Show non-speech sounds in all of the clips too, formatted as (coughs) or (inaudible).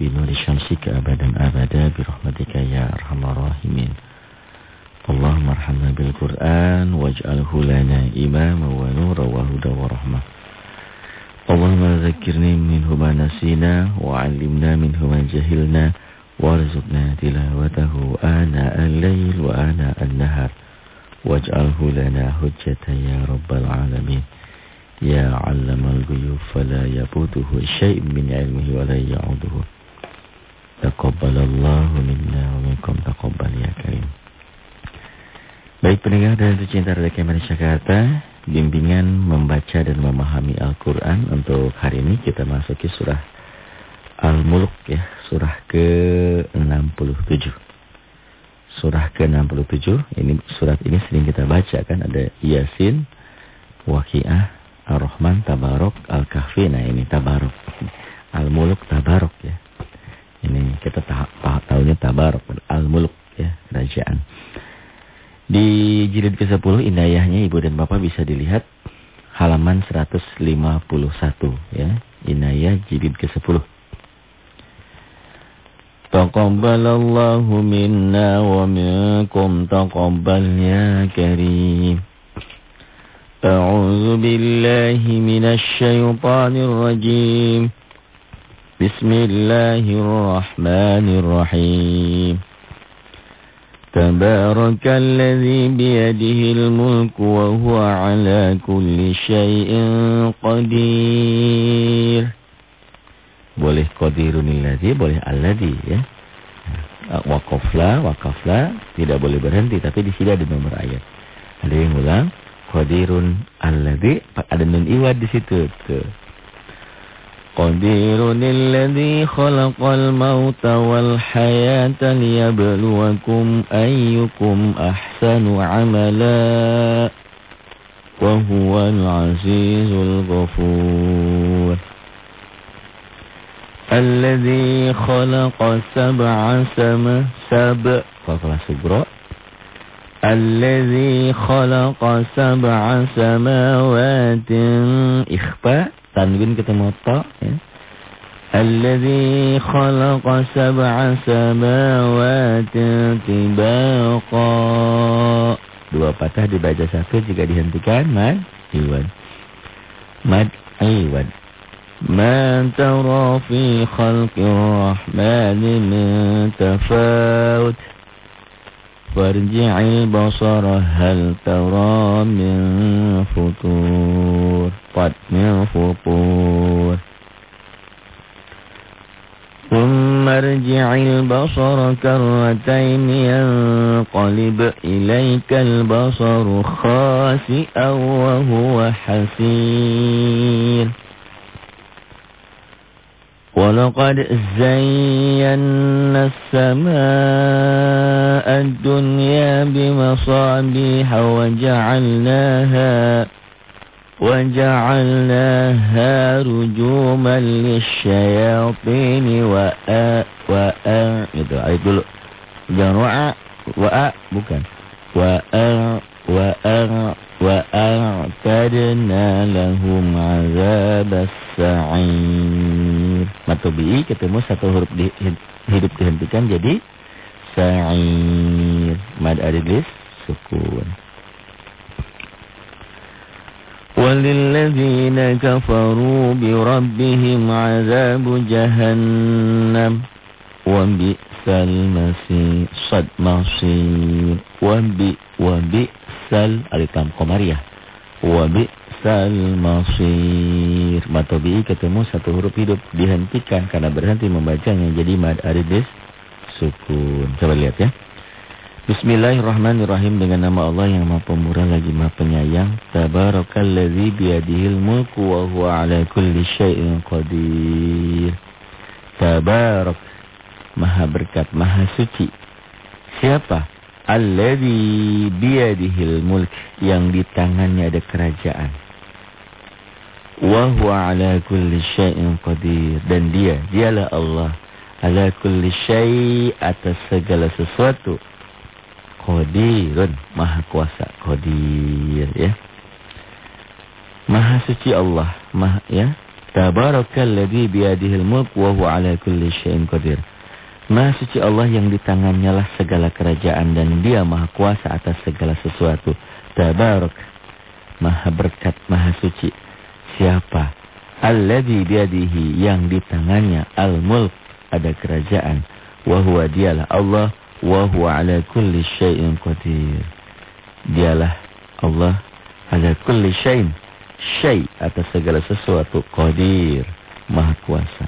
بنور شمسك أبدا أبدا برحمتك يا أرحم الراحمين. اللهم ارحمنا بالقرآن واجعله لنا إماما ونورا وهدى ورحمة. اللهم ذكرني منه ما نسينا وعلمنا منه ما جهلنا وارزقنا تلاوته آناء الليل وآناء النهار. واجعله لنا حجة يا رب العالمين. يا علم الغيوب فلا يبوده شيء من علمه ولا يعوده. Taqabbalallahu minna wa minkum taqabbal ya karim. Baik pendengar dan tercinta Radio Kemen Jakarta, bimbingan membaca dan memahami Al-Qur'an untuk hari ini kita masuki surah Al-Mulk ya, surah ke-67. Surah ke-67, ini surat ini sering kita baca kan ada Yasin, Waqiah, Ar-Rahman, Tabarok, Al-Kahfi. Nah, ini Tabarok. Al-Mulk Tabarok ya. Ini kita tahunya Tabarok, Al-Muluk ya, kerajaan. Di jilid ke-10 indayahnya Ibu dan Bapak bisa dilihat halaman 151 ya. Inayah jilid ke-10. Taqabbalallahu minna wa minkum taqabbal ya karim. أعوذ بالله من الشيطان الرجيم بسم الله الرحمن الرحيم تبارك الذي بيده الملك وهو على كل شيء قدير boleh qadirunilladzi boleh alladzi ya wakafla wakafla tidak boleh berhenti tapi di sini ada nomor ayat ada yang ulang Qadirun alladhi ada nun iwad di situ tuh. Qadirun alladhi khalaqal mauta wal hayata liyabluwakum ayyukum ahsanu amala wa huwal azizul ghafur. Alladhi khalaqa sab'a sama sab' Qaflah subra Alladhi khalaqa sab'a samawatin ikhfa tanwin ketemu ta ya. Alladhi khalaqa sab'a samawatin tibaqa dua patah dibaca satu jika dihentikan mad iwan mad iwan Ma tara fi khalqir rahmani min tafawut فارجع البصر هل ترى من فطور؟ قد من فطور. ثم ارجع البصر كرتين ينقلب إليك البصر خاسئا وهو حسير. ولقد زينا السماء الدنيا بمصابيح وجعلناها وجعلناها رجوما للشياطين وآ وآ itu ayat dulu jangan bukan وأعتدنا لهم عذاب السعير. Matobi ketemu satu huruf di, hidup dihentikan jadi sa'ir. Mad aridlis sukun. وللذين كفروا بربهم عذاب جهنم وبئس المصير صد مصير وبئ وبئس bi'sal alitam komariah wa bi'sal masir matobi ketemu satu huruf hidup dihentikan karena berhenti membacanya jadi mad aridis sukun coba lihat ya Bismillahirrahmanirrahim dengan nama Allah yang Maha Pemurah lagi Maha Penyayang. Tabarakalladzi biyadihil mulku wa huwa ala kulli syai'in qadir. Tabarak Maha berkat, Maha suci. Siapa? Alladhi biyadihil mulk yang di tangannya ada kerajaan. Wa huwa ala kulli syai'in qadir dan dia dialah Allah ala kulli syai' atas segala sesuatu. Qadirun maha kuasa qadir ya. Maha suci Allah, maha ya. Tabarakalladzi biyadihil mulk wa huwa ala kulli syai'in qadir. Maha suci Allah yang di tangannya lah segala kerajaan dan dia maha kuasa atas segala sesuatu. Tabarak. Maha berkat, maha suci. Siapa? Alladzi biyadihi yang di tangannya al-mulk ada kerajaan. Wa huwa dialah Allah wa huwa ala kulli syai'in qadir. Dialah Allah ala kulli syai'in syai atas segala sesuatu qadir maha kuasa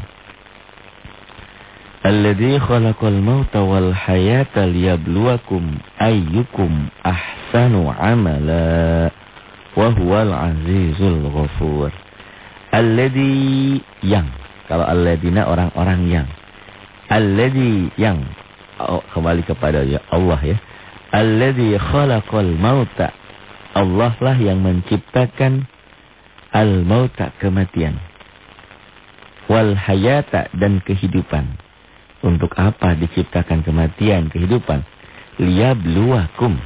alladzi khalaqal mauta wal hayata liyabluwakum ayyukum ahsanu amala wa huwal azizul ghafur alladzi yang. Kalau alladzina orang-orang yang. alladzi yang. Oh, kembali kepada ya Allah ya. alladzi khalaqal mauta Allah lah yang menciptakan al-mauta kematian. wal hayata dan kehidupan. Untuk apa diciptakan kematian kehidupan? liyabluwakum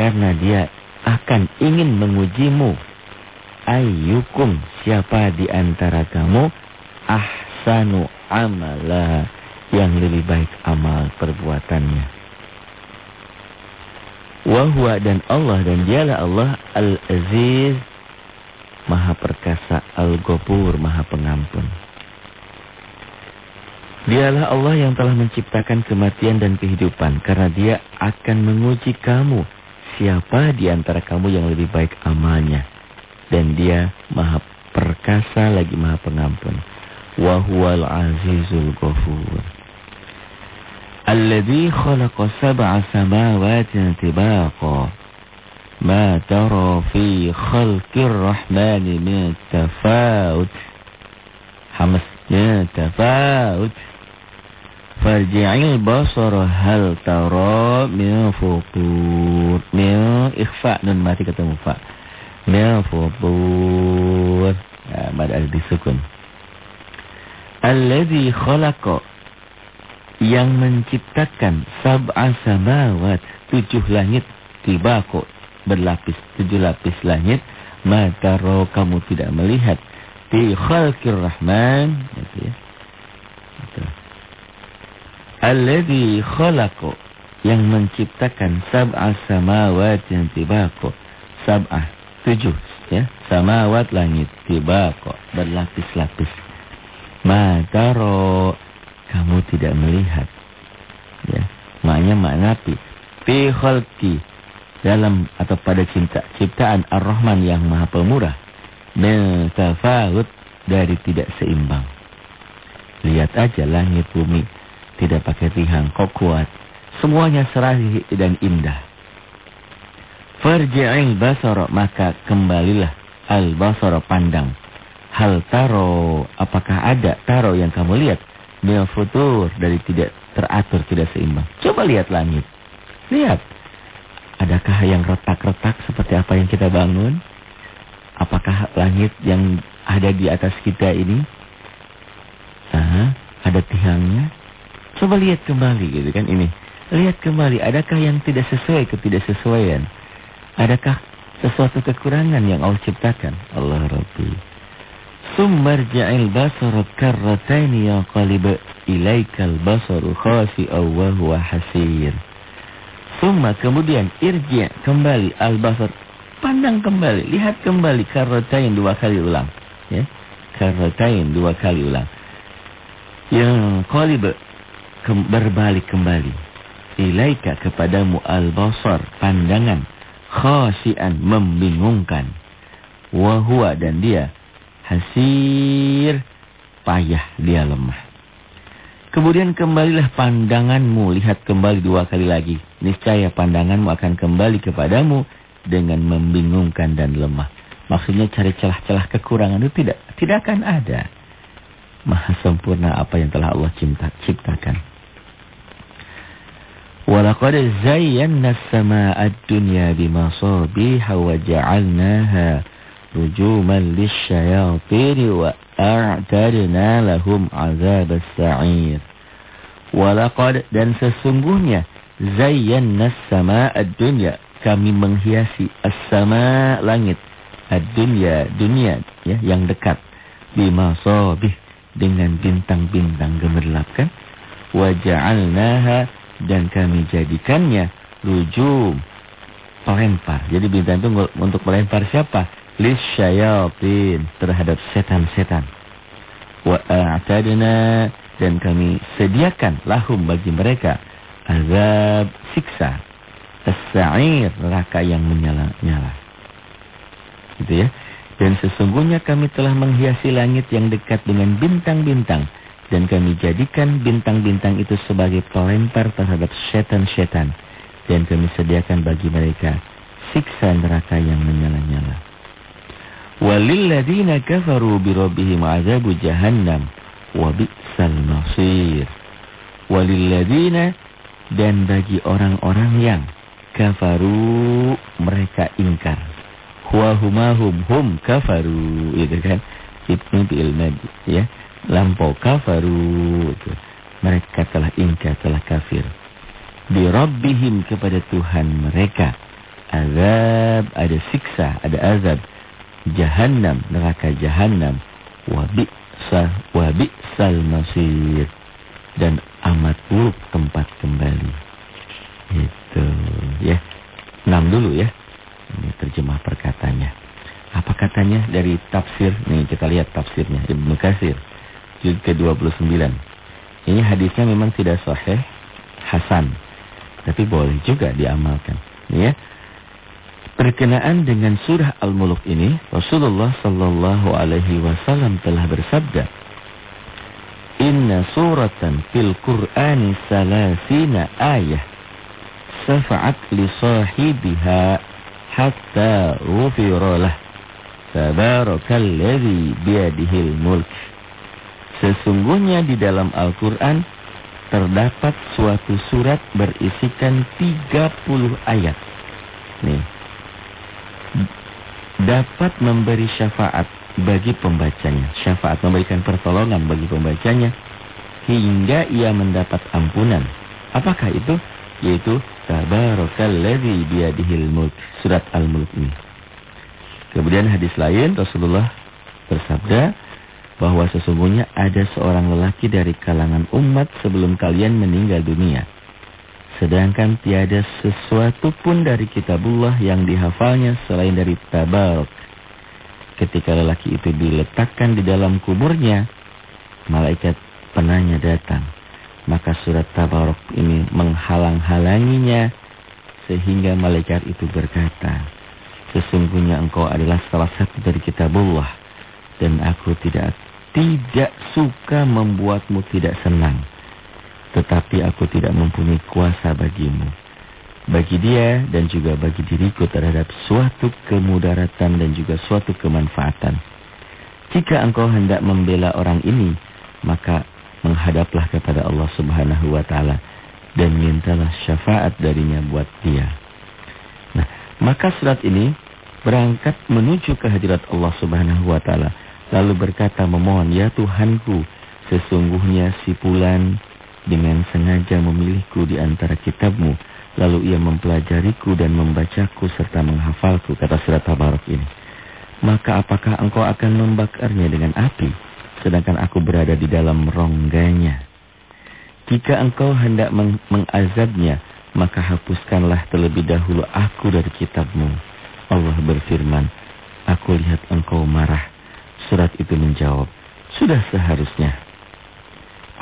karena dia akan ingin mengujimu ayyukum siapa di antara kamu ahsanu amala yang lebih baik amal perbuatannya wahwa dan Allah dan dialah Allah al-aziz Maha Perkasa, Al-Ghafur, Maha Pengampun. Dialah Allah yang telah menciptakan kematian dan kehidupan karena dia akan menguji kamu siapa di antara kamu yang lebih baik amalnya. Dan dia maha perkasa lagi maha pengampun. Wahual azizul ghafur. Alladhi khalaqa sab'a samawatin tibaqa. Ma tara fi khalqir rahmani min tafaut Hamasnya tafaut Farji'il basara hal tara min futur. Min ikhfa nun mati ketemu mufa Min futur. Ya, ada disukun. Alladhi khalaqa yang menciptakan sab'a samawat tujuh langit tibako berlapis tujuh lapis langit mata roh kamu tidak melihat di khalqir rahman gitu ya Alladhi khalaqo yang menciptakan sab'a samawat yang tibaqo. Sab'ah, tujuh ya, samawat langit tibaqo berlapis-lapis. Maka roh kamu tidak melihat. Ya, maknanya makna pi. Fi khalqi dalam atau pada cinta ciptaan Ar-Rahman yang Maha Pemurah mentafawut dari tidak seimbang. Lihat aja langit bumi tidak pakai tiang kok kuat. Semuanya serahi dan indah. Farji'il basara maka kembalilah al basara pandang. Hal taro apakah ada taro yang kamu lihat? Mil futur dari tidak teratur tidak seimbang. Coba lihat langit. Lihat Adakah yang retak-retak seperti apa yang kita bangun? Apakah langit yang ada di atas kita ini? Aha, ada tiangnya? Coba lihat kembali gitu kan ini. Lihat kembali, adakah yang tidak sesuai ketidaksesuaian? Adakah sesuatu kekurangan yang Allah ciptakan? Allah Rabbi. Summarja'il basaru karrataini ya qalib ilaikal basaru khasi'aw wa hasir. Summa kemudian irji kembali al-basar. Pandang kembali, lihat kembali karratain dua kali ulang. Ya. Karratain dua kali ulang. Yang qalib berbalik kembali. Ilaika kepadamu al-basar, pandangan khasian membingungkan. Wahua dan dia hasir payah dia lemah. Kemudian kembalilah pandanganmu, lihat kembali dua kali lagi. Niscaya pandanganmu akan kembali kepadamu dengan membingungkan dan lemah. Maksudnya cari celah-celah kekurangan itu tidak tidak akan ada. Maha sempurna apa yang telah Allah cinta, ciptakan. Walaqad zayyana as-samaa'a ad-dunya bimasabiha wa ja'alnaha rujuman lisyayatin wa a'tadna lahum azab as-sa'ir. Walaqad dan sesungguhnya zayyana as-sama ad-dunya kami menghiasi as-sama langit ad-dunya dunia ya yang dekat. Bimasabih dengan bintang-bintang gemerlap kan? Waja'alnaha dan kami jadikannya rujum. Pelempar. Jadi bintang itu untuk melempar siapa? Lisyayatin terhadap setan-setan. Wa a'tadna dan kami sediakan lahum bagi mereka azab siksa. As-sa'ir yang menyala-nyala. Gitu ya. Dan sesungguhnya kami telah menghiasi langit yang dekat dengan bintang-bintang. Dan kami jadikan bintang-bintang itu sebagai pelempar terhadap setan-setan. Dan kami sediakan bagi mereka siksa neraka yang menyala-nyala. Walilladina kafaru birobihim azabu jahannam. Wabi'sal nasir. Walilladina dan bagi orang-orang yang kafaru mereka ingkar Huwa humahum hum kafaru itu kan ibnu bil ya lampau kafaru. Itu. mereka telah ingkar telah kafir. Di rabbihim kepada Tuhan mereka. Azab ada siksa ada azab. Jahannam neraka jahannam. Wa bi'sa wa bi'sal masir. Dan amat buruk tempat kembali. Itu ya. Enam dulu ya. Ini terjemah perkatanya. Apa katanya dari tafsir? Nih kita lihat tafsirnya. Ibnu Katsir juz ke-29. Ini hadisnya memang tidak sahih, hasan. Tapi boleh juga diamalkan. Ya. Perkenaan dengan surah Al-Mulk ini, Rasulullah sallallahu alaihi wasallam telah bersabda, "Inna suratan fil Qur'ani salasina ayah safa'at li sahibiha hatta ghufira lah. Tabarakalladzi biyadihil mulk. Sesungguhnya di dalam Al-Qur'an terdapat suatu surat berisikan 30 ayat. Nih. Dapat memberi syafaat bagi pembacanya. Syafaat memberikan pertolongan bagi pembacanya hingga ia mendapat ampunan. Apakah itu? Yaitu Tabarakalladzi biyadihil mulk. Surat Al-Mulk ini. Kemudian hadis lain Rasulullah bersabda bahwa sesungguhnya ada seorang lelaki dari kalangan umat sebelum kalian meninggal dunia. Sedangkan tiada sesuatu pun dari kitabullah yang dihafalnya selain dari tabarok. Ketika lelaki itu diletakkan di dalam kuburnya, malaikat penanya datang. Maka surat Tabarok ini menghalang-halanginya sehingga malaikat itu berkata, Sesungguhnya engkau adalah salah satu dari kitabullah dan aku tidak tidak suka membuatmu tidak senang. Tetapi aku tidak mempunyai kuasa bagimu. Bagi dia dan juga bagi diriku terhadap suatu kemudaratan dan juga suatu kemanfaatan. Jika engkau hendak membela orang ini, maka menghadaplah kepada Allah Subhanahu wa taala dan mintalah syafaat darinya buat dia. Nah, maka surat ini berangkat menuju kehadirat Allah Subhanahu wa taala lalu berkata memohon ya Tuhanku sesungguhnya si fulan dengan sengaja memilihku di antara kitabmu lalu ia mempelajariku dan membacaku serta menghafalku kata surat Tabarok ini maka apakah engkau akan membakarnya dengan api sedangkan aku berada di dalam rongganya. Jika engkau hendak meng mengazabnya, maka hapuskanlah terlebih dahulu aku dari kitabmu. Allah berfirman, aku lihat engkau marah. Surat itu menjawab, sudah seharusnya.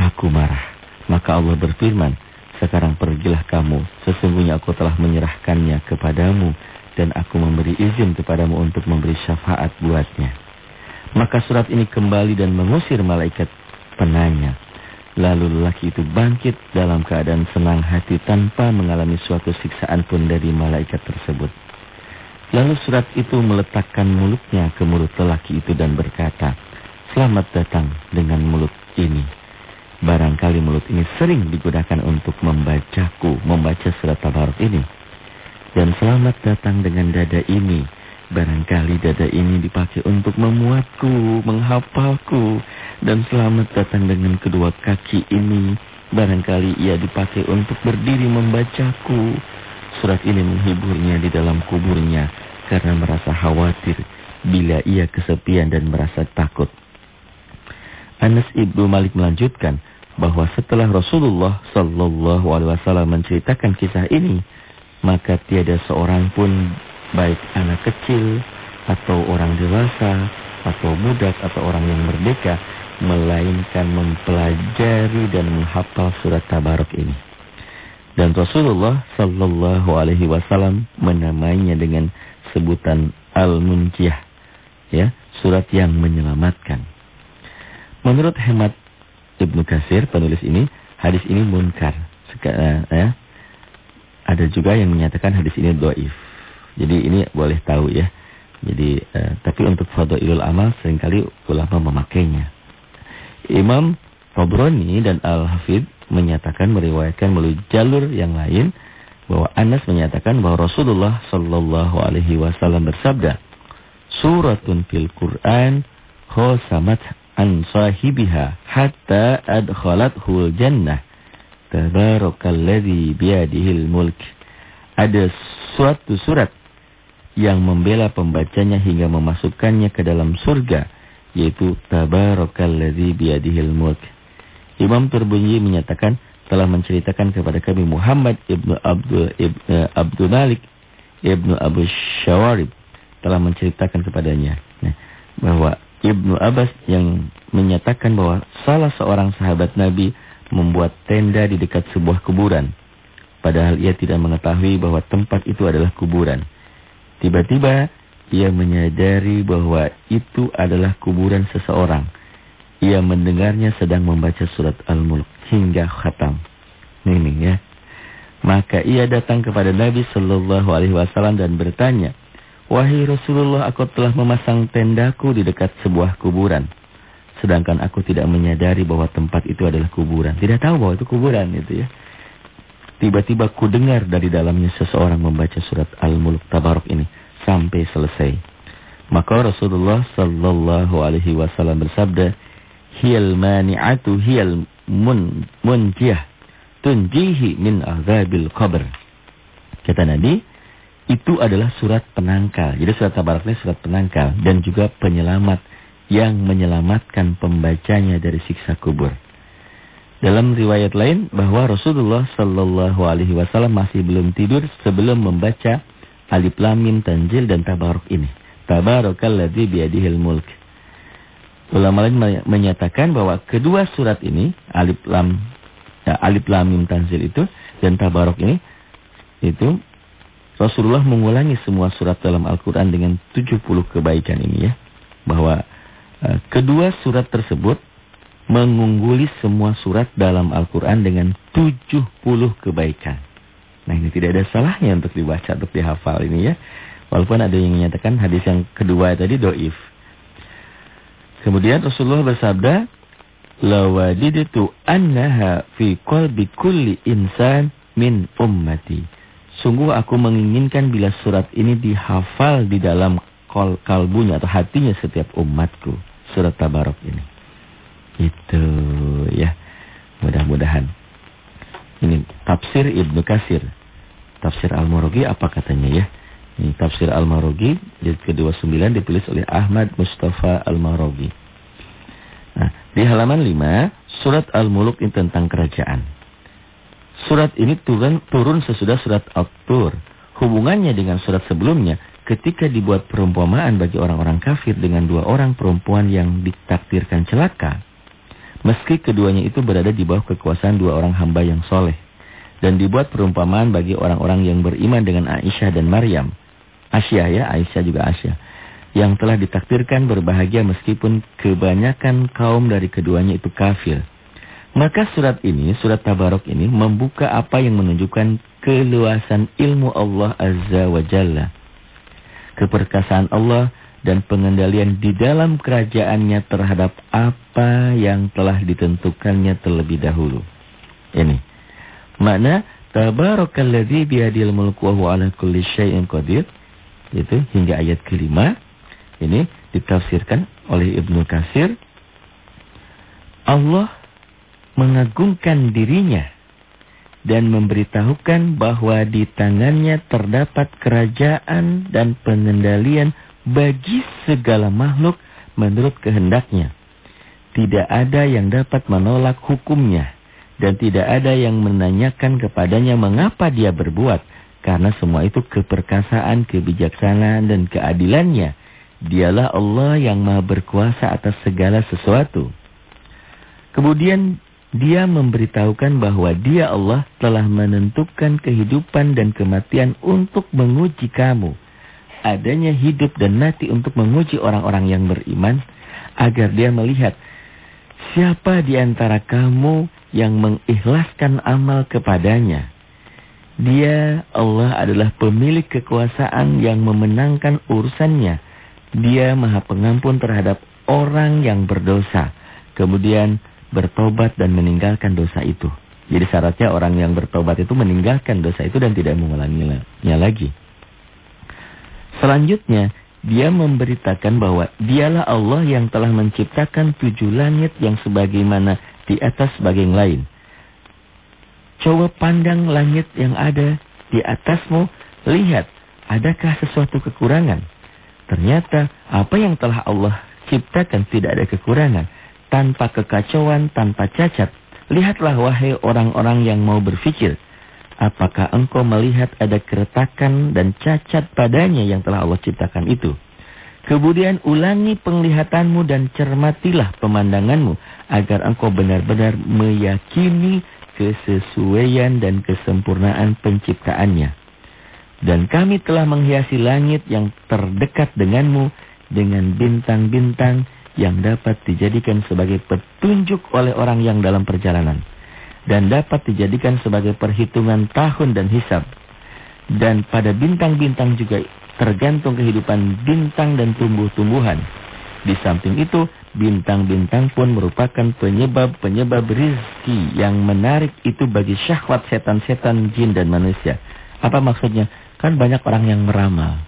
Aku marah. Maka Allah berfirman, sekarang pergilah kamu, sesungguhnya aku telah menyerahkannya kepadamu, dan aku memberi izin kepadamu untuk memberi syafaat buatnya. Maka surat ini kembali dan mengusir malaikat penanya. Lalu lelaki itu bangkit dalam keadaan senang hati tanpa mengalami suatu siksaan pun dari malaikat tersebut. Lalu surat itu meletakkan mulutnya ke mulut lelaki itu dan berkata, Selamat datang dengan mulut ini. Barangkali mulut ini sering digunakan untuk membacaku, membaca surat Tabarak ini. Dan selamat datang dengan dada ini Barangkali dada ini dipakai untuk memuatku, menghafalku, dan selamat datang dengan kedua kaki ini. Barangkali ia dipakai untuk berdiri membacaku. Surat ini menghiburnya di dalam kuburnya karena merasa khawatir bila ia kesepian dan merasa takut. Anas ibnu Malik melanjutkan bahwa setelah Rasulullah Sallallahu Alaihi Wasallam menceritakan kisah ini, maka tiada seorang pun baik anak kecil atau orang dewasa atau budak atau orang yang merdeka melainkan mempelajari dan menghafal surat Tabarok ini. Dan Rasulullah Sallallahu Alaihi Wasallam menamainya dengan sebutan Al-Munjiyah, ya, surat yang menyelamatkan. Menurut hemat Ibnu Kasir, penulis ini, hadis ini munkar. Eh, ya, ada juga yang menyatakan hadis ini doif. Jadi ini boleh tahu ya. Jadi, eh, tapi untuk fadhailul amal sering kali ulama memakainya. Imam Tabrani dan Al-Hafidh menyatakan meriwayatkan melalui jalur yang lain bahwa Anas menyatakan bahwa Rasulullah sallallahu alaihi wasallam bersabda, "Suratun fil Qur'an khosamat an sahibiha hatta adkhalathul jannah." Tabarakalladzi biyadihil mulk. Ada suatu surat yang membela pembacanya hingga memasukkannya ke dalam surga yaitu Tabarakalladzi biyadihil mulk. Imam Turbunyi menyatakan telah menceritakan kepada kami Muhammad ibnu Abdul ibnu eh, Abdul Malik ibnu Abu Syawarib telah menceritakan kepadanya nah, bahwa Ibnu Abbas yang menyatakan bahwa salah seorang sahabat Nabi membuat tenda di dekat sebuah kuburan. Padahal ia tidak mengetahui bahwa tempat itu adalah kuburan. Tiba-tiba ia menyadari bahwa itu adalah kuburan seseorang. Ia mendengarnya sedang membaca surat Al-Mulk hingga khatam. Ini ya. Maka ia datang kepada Nabi Shallallahu Alaihi Wasallam dan bertanya, Wahai Rasulullah, aku telah memasang tendaku di dekat sebuah kuburan. Sedangkan aku tidak menyadari bahwa tempat itu adalah kuburan. Tidak tahu bahwa itu kuburan itu ya. Tiba-tiba ku dengar dari dalamnya seseorang membaca surat Al-Mulk Tabarok ini sampai selesai. Maka Rasulullah Sallallahu Alaihi Wasallam bersabda, hiyal mani'atu hiyal mun tunjihi min azabil qabr. Kata Nabi, itu adalah surat penangkal. Jadi surat Tabarak surat penangkal dan juga penyelamat yang menyelamatkan pembacanya dari siksa kubur. Dalam riwayat lain bahwa Rasulullah Shallallahu Alaihi Wasallam masih belum tidur sebelum membaca Alif Lam Mim Tanzil dan Tabarok ini. Tabarakalladzi biyadihil mulk. Ulama lain menyatakan bahwa kedua surat ini, Alif Lam ya, Alif Lam Mim Tanzil itu dan Tabarok ini itu Rasulullah mengulangi semua surat dalam Al-Qur'an dengan 70 kebaikan ini ya. Bahwa uh, kedua surat tersebut mengungguli semua surat dalam Al-Qur'an dengan 70 kebaikan. Nah, ini tidak ada salahnya untuk dibaca untuk dihafal ini ya. Walaupun ada yang menyatakan hadis yang kedua tadi doif. Kemudian Rasulullah bersabda, "Lawadidu annaha fi qalbi kulli insan min ummati." Sungguh aku menginginkan bila surat ini dihafal di dalam kol kalbunya atau hatinya setiap umatku. Surat Tabarok ini. Itu ya. Mudah-mudahan. Ini tafsir Ibnu Kasir. Tafsir Al-Marogi apa katanya ya? Ini tafsir Al-Marogi jilid ke-29 ditulis oleh Ahmad Mustafa Al-Marogi. Nah, di halaman 5, surat Al-Muluk ini tentang kerajaan. Surat ini turun, turun sesudah surat Al-Tur. Hubungannya dengan surat sebelumnya, ketika dibuat perumpamaan bagi orang-orang kafir dengan dua orang perempuan yang ditakdirkan celaka. Meski keduanya itu berada di bawah kekuasaan dua orang hamba yang soleh. Dan dibuat perumpamaan bagi orang-orang yang beriman dengan Aisyah dan Maryam. Asia ya, Aisyah juga Asia. Yang telah ditakdirkan berbahagia meskipun kebanyakan kaum dari keduanya itu kafir. Maka surat ini, surat Tabarok ini membuka apa yang menunjukkan keluasan ilmu Allah Azza wa Jalla. Keperkasaan Allah dan pengendalian di dalam kerajaannya terhadap apa yang telah ditentukannya terlebih dahulu. Ini. Makna Tabarakalladzi biyadil mulku wa ala kulli syai'in qadir itu hingga ayat kelima. Ini ditafsirkan oleh Ibnu Kasir Allah mengagungkan dirinya dan memberitahukan bahwa di tangannya terdapat kerajaan dan pengendalian bagi segala makhluk menurut kehendaknya. tidak ada yang dapat menolak hukumnya dan tidak ada yang menanyakan kepadanya mengapa dia berbuat karena semua itu keperkasaan, kebijaksanaan dan keadilannya. Dialah Allah yang Maha berkuasa atas segala sesuatu. Kemudian dia memberitahukan bahwa dia Allah telah menentukan kehidupan dan kematian untuk menguji kamu. Adanya hidup dan mati untuk menguji orang-orang yang beriman. Agar dia melihat siapa di antara kamu yang mengikhlaskan amal kepadanya. Dia Allah adalah pemilik kekuasaan yang memenangkan urusannya. Dia maha pengampun terhadap orang yang berdosa. Kemudian bertobat dan meninggalkan dosa itu. Jadi syaratnya orang yang bertobat itu meninggalkan dosa itu dan tidak mengulanginya lagi. Selanjutnya, dia memberitakan bahwa dialah Allah yang telah menciptakan tujuh langit yang sebagaimana di atas sebagai yang lain. Coba pandang langit yang ada di atasmu, lihat adakah sesuatu kekurangan. Ternyata apa yang telah Allah ciptakan tidak ada kekurangan tanpa kekacauan, tanpa cacat. Lihatlah wahai orang-orang yang mau berfikir. Apakah engkau melihat ada keretakan dan cacat padanya yang telah Allah ciptakan itu? Kemudian ulangi penglihatanmu dan cermatilah pemandanganmu agar engkau benar-benar meyakini kesesuaian dan kesempurnaan penciptaannya. Dan kami telah menghiasi langit yang terdekat denganmu dengan bintang-bintang yang dapat dijadikan sebagai petunjuk oleh orang yang dalam perjalanan dan dapat dijadikan sebagai perhitungan tahun dan hisab. Dan pada bintang-bintang juga tergantung kehidupan bintang dan tumbuh-tumbuhan. Di samping itu, bintang-bintang pun merupakan penyebab-penyebab rizki yang menarik itu bagi syahwat setan-setan jin dan manusia. Apa maksudnya? Kan banyak orang yang meramal.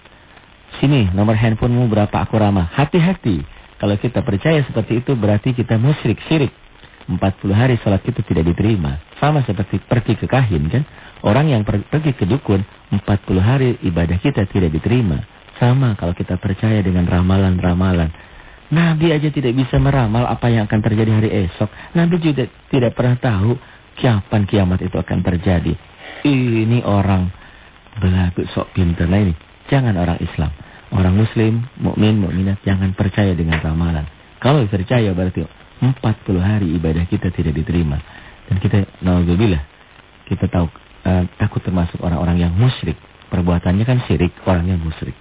Sini, nomor handphonemu berapa aku ramah. Hati-hati. Kalau kita percaya seperti itu berarti kita musyrik, syirik. 40 hari sholat kita tidak diterima. Sama seperti pergi ke kahin kan. Orang yang per pergi ke dukun 40 hari ibadah kita tidak diterima. Sama kalau kita percaya dengan ramalan-ramalan. Nabi aja tidak bisa meramal apa yang akan terjadi hari esok. Nabi juga tidak pernah tahu kapan kiamat itu akan terjadi. Ini orang belagu sok pintar nah ini. Jangan orang Islam. Orang muslim, mukmin, mukminat jangan percaya dengan ramalan. Kalau percaya berarti 40 hari ibadah kita tidak diterima. Dan kita naudzubillah kita tahu uh, takut termasuk orang-orang yang musyrik. Perbuatannya kan syirik, orangnya musyrik.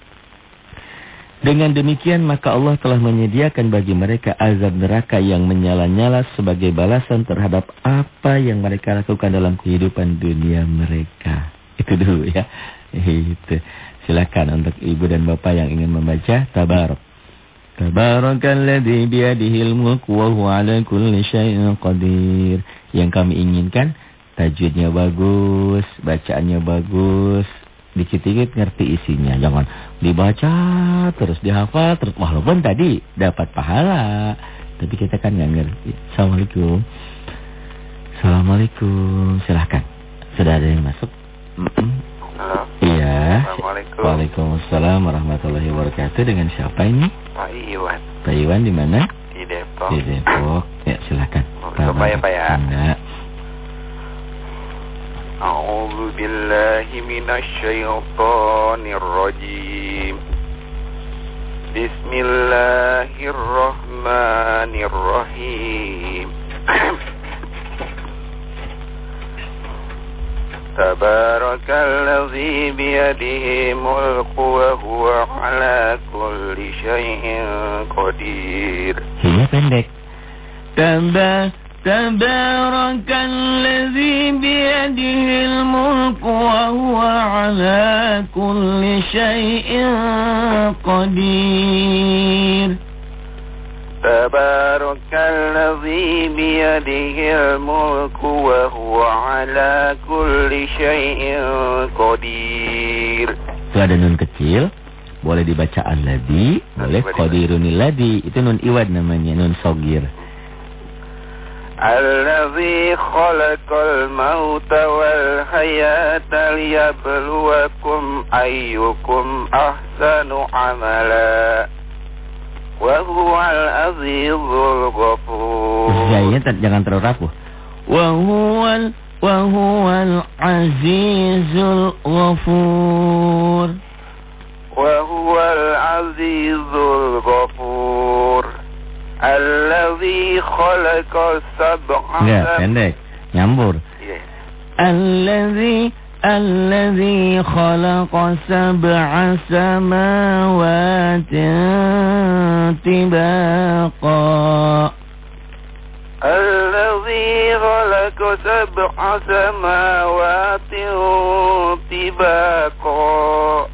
Dengan demikian maka Allah telah menyediakan bagi mereka azab neraka yang menyala-nyala sebagai balasan terhadap apa yang mereka lakukan dalam kehidupan dunia mereka. Itu dulu ya. Itu. Silakan untuk ibu dan bapak yang ingin membaca tabarok. Tabarakalladzi biyadihil mulku wa huwa ala kulli. Yang kami inginkan tajwidnya bagus, bacaannya bagus, dikit-dikit ngerti isinya. Jangan dibaca terus dihafal terus walaupun tadi dapat pahala, tapi kita kan nggak ngerti. Assalamualaikum. Assalamualaikum. Silahkan. Sudah ada yang masuk? Halo. Iya. Assalamualaikum. Waalaikumsalam warahmatullahi wabarakatuh. Dengan siapa ini? Pak Iwan Pak Iwan di mana? di Depok. Di Depok. Ya, silakan. Mau coba ya, Pak ya? Enggak. أعوذ بالله من الشيطان الرجيم. بسم الله الرحمن الرحيم. (coughs) تبارك الذي بيده ملك وهو على كل شيء قدير. تبارك تبارك الذي بيده الملك وهو على كل شيء قدير تبارك الذي بيده الملك وهو على كل شيء قدير Itu ada nun kecil, boleh dibaca alladhi, boleh qadirunil ladhi. Itu nun iwad namanya, nun sogir. الذي خلق الموت والحياة ليبلوكم أيكم أحسن عملا وهو العزيز الغفور ter- jangan terlalu rapuh. Wa huwal azizul ghafur. وهو العزيز الغفور الذي خلق سبع سم- pendek. Nyambur. Iya. الذي الذي خلق سبع سماوات طباقا الذي خلق سبع سماوات طباقا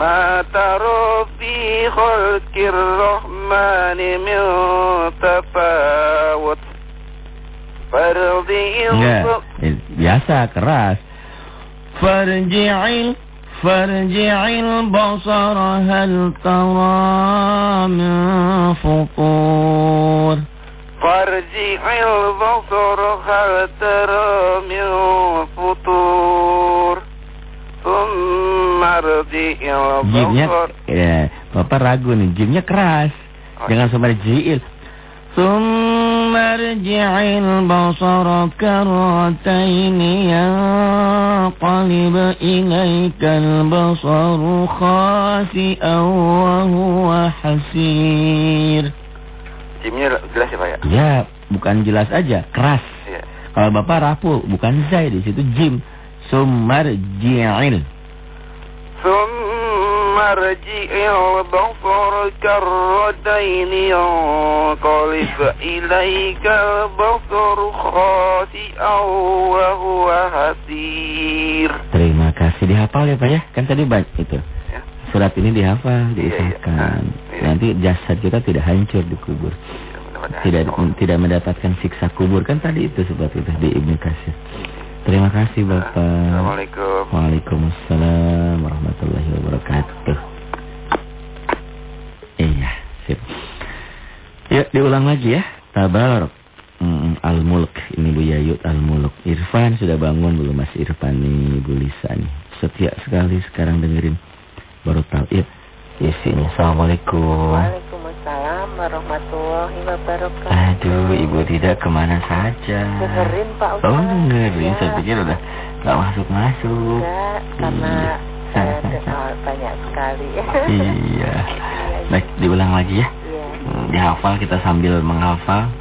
ما ترى في خلق الرحمن من تفاوت فارضي Enggak, eh, biasa keras. Farji'il farji'il basara hal tara min futur. فارجع البصر هل ترى من فطور ثم ارجع Jimnya, البصر ya, Bapak ragu nih, jimnya keras. Oh, Jangan sampai jiil. ثم ارجع البصر كرتين ينقلب إليك البصر خاسئا وهو حسير Jimnya jelas ya Pak ya? Ya, bukan jelas aja, keras. Iya. Kalau Bapak rapuh, bukan zai di situ jim. Sumar ji'il. ثم ارجع البصر كرتين ينقلب إليك البصر خاسئا وهو حسير Terima kasih dihafal ya Pak ya. Kan tadi baca itu. Ya. Surat ini dihafal, Iya, iya. diusahakan. Iya. Nanti jasad kita tidak hancur di kubur. Mudah-mudahan. Tidak Oh. tidak mendapatkan siksa kubur kan tadi itu seperti itu di Ibnu Katsir. Terima kasih Bapak. Assalamualaikum. Waalaikumsalam warahmatullahi wabarakatuh. Iya, sip. Yuk diulang lagi ya. Tabarok. Mm, Al-Mulk. Ini Bu Yayut Al-Mulk. Irfan sudah bangun belum Mas Irfan nih Bu Lisa nih. Setia sekali sekarang dengerin. Baru tahu. Iya. Isinya. Assalamualaikum. Waalaikumsalam warahmatullahi wabarakatuh. Aduh, Ibu tidak ke mana saja. Dengerin Pak Ustaz. Oh, dengerin. Ya. Saya pikir udah gak masuk-masuk. Enggak, karena Iya. saya dengar banyak sekali. (laughs) Iya. Baik, diulang lagi ya. Iya, Hmm, Dihafal kita sambil menghafal.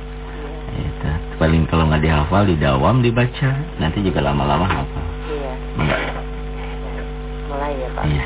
iya, Itu. Paling kalau nggak dihafal, didawam, dibaca. Nanti juga lama-lama hafal. iya. Enggak. Mulai ya Pak. Iya.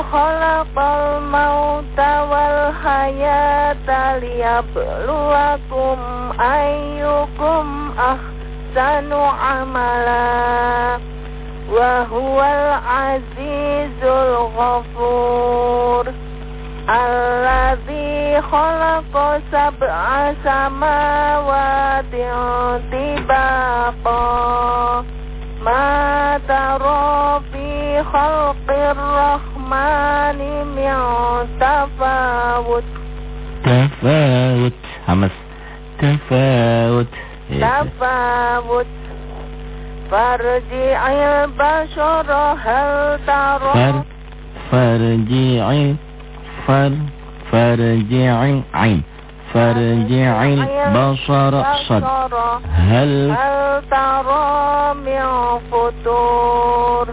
khalaqal mauta wal hayata liyabluwakum ayyukum ahsanu amala wa huwal azizul ghafur. Alladhi khalaqa sab'a samawati tibaqa. Ma tara fi khalqir rahman. الرحمن من تفاوت. تفاوت. همس تفاوت. إيه؟ تفاوت. فرجع البشر هل ترى؟ فر فرجع فر فارجع عين. فرجع البشر صد هل, هل ترى من فطور؟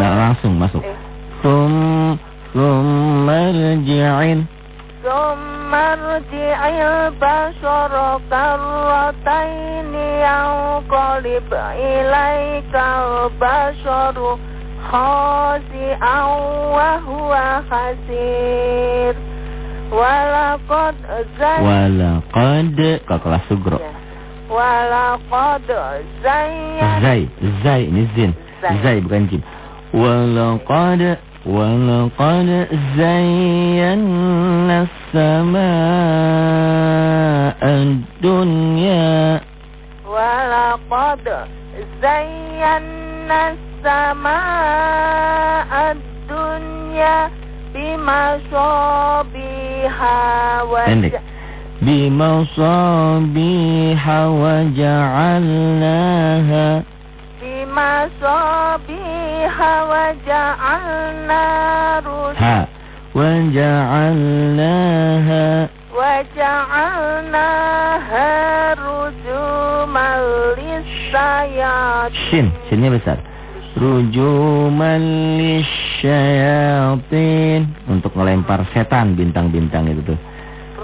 Nah, langsung masuk. Eh, Sum. Sum. Marji'in. ثم ارجع البشر كرتين ينقلب إليك البشر خاسئا وهو خسير ولقد زين Walaqad. Kau kelas sugro. ولقد زين Zai. Zai. Ini zin. Zai. Zai bukan jim. Walaqad ولقد زينا السماء الدنيا ولقد زينا السماء الدنيا بمصابيح Pendek. وج... بمصابيح وجعلناها بمصابيح وجعلنا رجوما ها وجعلناها وجعلناها رجوما للشياطين Shin, shinnya besar. Rujuman lisyayatin untuk melempar setan bintang-bintang itu tuh.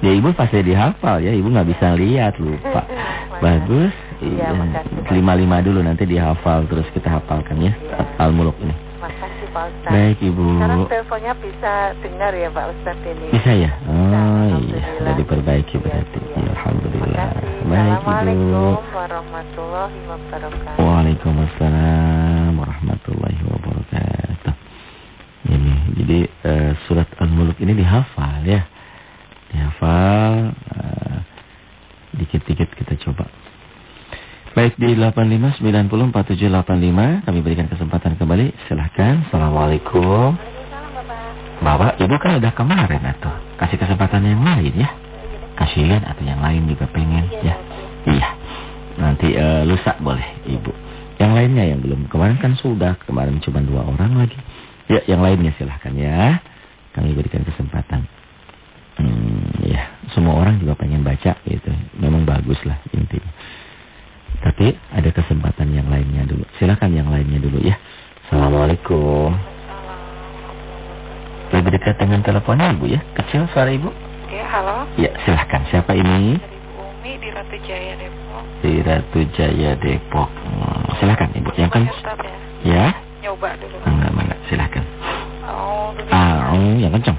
Ya Ibu pasti dihafal ya, Ibu nggak bisa lihat lupa. (laughs) Bagus. Iya, makasih, Pak. Lima-lima dulu nanti dihafal terus kita hafalkan ya. Al-Muluk ini. Makasih Pak Ustaz. Baik Ibu. Sekarang teleponnya bisa dengar ya Pak Ustaz ini. Bisa ya? Oh iya, sudah diperbaiki Iya, berarti. iya. Ya, Alhamdulillah. Makasih. Baik Ibu. Warahmatullahi wabarakatuh. Waalaikumsalam warahmatullahi wabarakatuh. Ini jadi eh, surat Al-Muluk ini dihafal ya. Dihafal eh, dikit-dikit kita coba. Baik di 85904785 kami berikan kesempatan kembali. Silahkan. Assalamualaikum. Bapak, Ibu kan udah kemarin atau kasih kesempatan yang lain ya. Kasihan atau yang lain juga pengen ya. Iya. Nanti eh, lusa boleh Ibu. Yang lainnya yang belum kemarin kan sudah kemarin cuma dua orang lagi. Ya, yang lainnya silahkan ya. Kami berikan kesempatan. Hmm, ya, semua orang juga pengen baca gitu. Memang bagus lah intinya. Tapi ada kesempatan yang lainnya dulu. Silakan yang lainnya dulu ya. Assalamualaikum. Lebih dekat dengan teleponnya ibu ya. Kecil suara ibu. Ya, halo. Ya silahkan. Siapa ini? Dari Umi di Ratu Jaya Depok. Di Ratu Jaya Depok. Hmm, silakan ibu. Yang kan? Ya. Ya. Nyoba dulu. Enggak, enggak. Silakan. A'udzu Ah, billahi- yang kencang.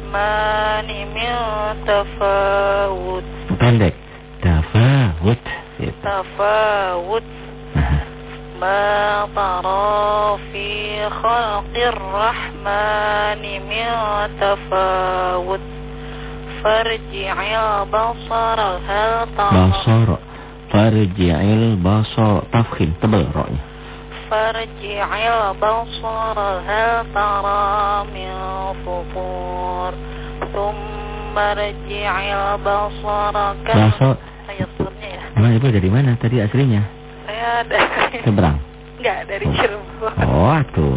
mani min tafawud pendek. Tafawud gitu. tafawud ma tara fi khalqir rahmani min tafawud farji'il basara hal tara basara. Farji'il basara. Tafkhim. Tebal roknya. فارجع البصر هل ترى من فطور ثم ارجع البصر كم Basar. ayat surnya ya Emang ibu dari mana tadi aslinya? saya dari Seberang. enggak dari Cirebon Oh, tuh.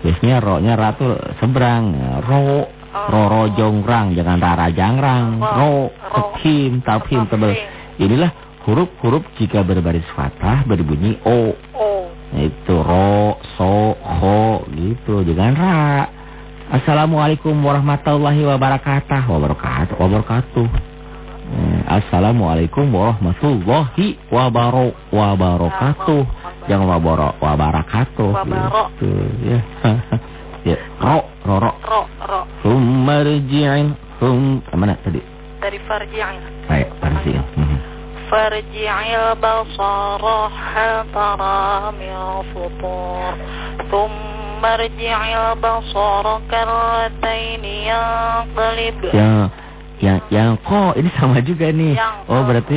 Biasanya roknya ratu seberang. Ro. Roro jonggrang. Jangan rara jangrang. Ro. Tafkhim. Tafkhim. Tebal. Inilah huruf-huruf jika berbaris fathah berbunyi O. oh Itu ro, so, ho, gitu. Jangan ra. Assalamualaikum warahmatullahi wabarakatuh. Wabarakatuh. Wabarakatuh. Eh, Assalamualaikum warahmatullahi wabaro- wabarakatuh. Jangan wabaro wabarakatuh. Wabaro. Gitu, ya. (laughs) ya. Ro, ro, ro. ro. Sum. Mana tadi? dari farji'in Ayo, parsiin. Mhm. فارجع البصر هل ترى من فطور ثم ارجع البصر كرتين ينقلب Ya, yang yang kok ini sama juga nih. Yang Oh, ko. berarti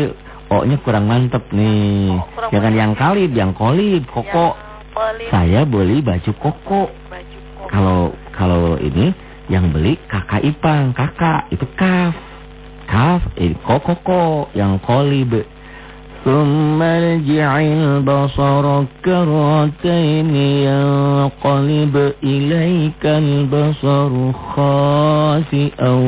O-nya kurang mantep nih. Oh, kurang Jangan mantep. yang kalib, yang kolib, koko. Yanqalib. Saya beli baju koko. Baju koko. Kalau kalau ini yang beli kakak ipang, kakak itu kaf. كاف الكوكوكو ينقلب. ثم ارجع البصر كرتين ينقلب إليك البصر خاسئا